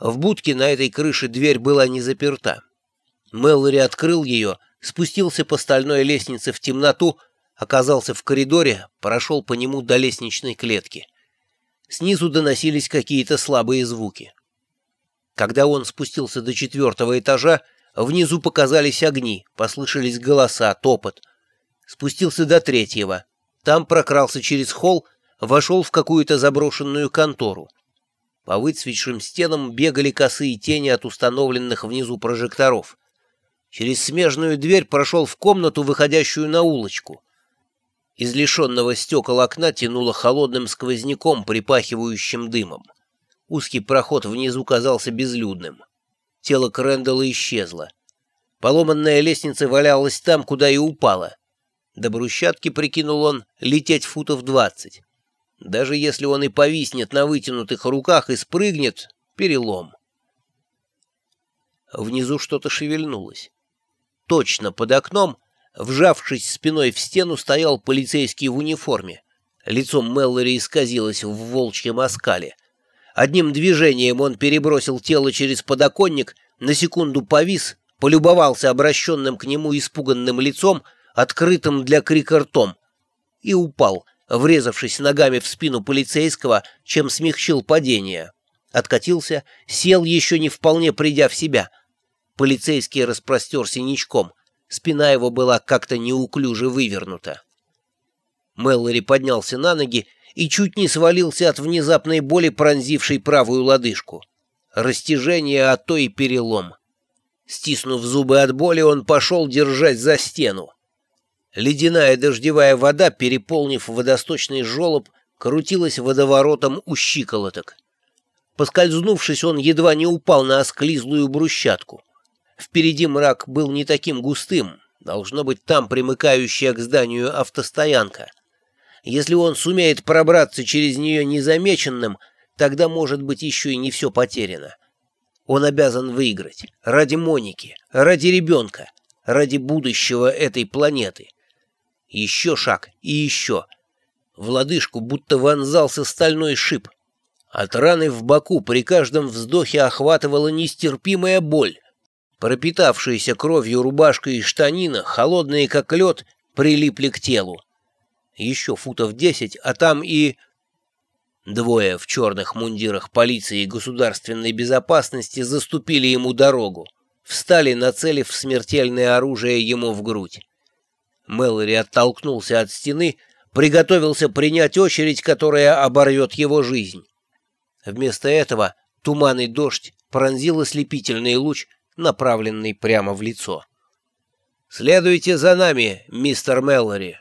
В будке на этой крыше дверь была не заперта. Мэллори открыл ее, спустился по стальной лестнице в темноту, оказался в коридоре, прошел по нему до лестничной клетки. Снизу доносились какие-то слабые звуки. Когда он спустился до четвертого этажа, внизу показались огни, послышались голоса, топот. Спустился до третьего. Там прокрался через холл, вошел в какую-то заброшенную контору. По выцветшим стенам бегали косые тени от установленных внизу прожекторов. Через смежную дверь прошел в комнату, выходящую на улочку. Из лишенного стекол окна тянуло холодным сквозняком, припахивающим дымом. Узкий проход внизу казался безлюдным. Тело Крэндалла исчезло. Поломанная лестница валялась там, куда и упала. До брусчатки, прикинул он, лететь футов двадцать. Даже если он и повиснет на вытянутых руках и спрыгнет, перелом. Внизу что-то шевельнулось. Точно под окном, вжавшись спиной в стену, стоял полицейский в униформе. Лицом Меллори исказилось в волчьем оскале. Одним движением он перебросил тело через подоконник, на секунду повис, полюбовался обращенным к нему испуганным лицом, открытым для крика ртом, и упал, врезавшись ногами в спину полицейского, чем смягчил падение. Откатился, сел, еще не вполне придя в себя. Полицейский распростерся ничком, спина его была как-то неуклюже вывернута. Мэллори поднялся на ноги и чуть не свалился от внезапной боли, пронзившей правую лодыжку. Растяжение, а то и перелом. Стиснув зубы от боли, он пошел держать за стену. Ледяная дождевая вода, переполнив водосточный желоб, крутилась водоворотом у щиколоток. Поскользнувшись, он едва не упал на осклизлую брусчатку. Впереди мрак был не таким густым, должно быть там примыкающая к зданию автостоянка. Если он сумеет пробраться через нее незамеченным, тогда, может быть, еще и не все потеряно. Он обязан выиграть. Ради Моники, ради ребенка, ради будущего этой планеты. Еще шаг и еще. В лодыжку будто вонзался стальной шип. От раны в боку при каждом вздохе охватывала нестерпимая боль. Пропитавшиеся кровью рубашка и штанина, холодные как лед, прилипли к телу. Еще футов десять, а там и... Двое в черных мундирах полиции и государственной безопасности заступили ему дорогу, встали, нацелив смертельное оружие ему в грудь. Мэлори оттолкнулся от стены, приготовился принять очередь, которая оборвет его жизнь. Вместо этого туманный дождь пронзил ослепительный луч, направленный прямо в лицо. «Следуйте за нами, мистер Мэлори!»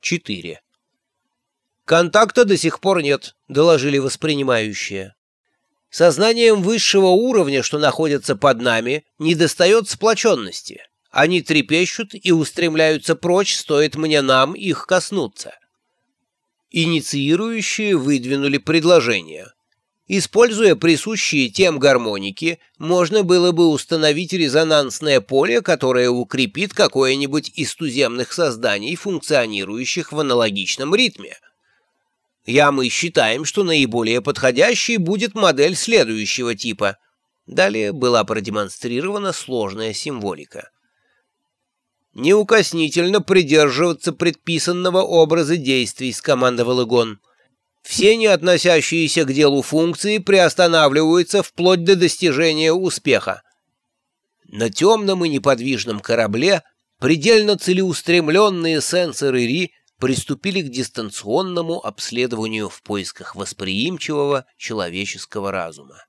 4. «Контакта до сих пор нет», — доложили воспринимающие. Сознанием высшего уровня, что находится под нами, недостает сплоченности. Они трепещут и устремляются прочь, стоит мне нам их коснуться. Инициирующие выдвинули предложение. Используя присущие тем гармоники, можно было бы установить резонансное поле, которое укрепит какое-нибудь из туземных созданий, функционирующих в аналогичном ритме. Я мы считаем, что наиболее подходящей будет модель следующего типа. Далее была продемонстрирована сложная символика. «Неукоснительно придерживаться предписанного образа действий», — скомандовал Игон. «Все не относящиеся к делу функции приостанавливаются вплоть до достижения успеха. На темном и неподвижном корабле предельно целеустремленные сенсоры Ри приступили к дистанционному обследованию в поисках восприимчивого человеческого разума.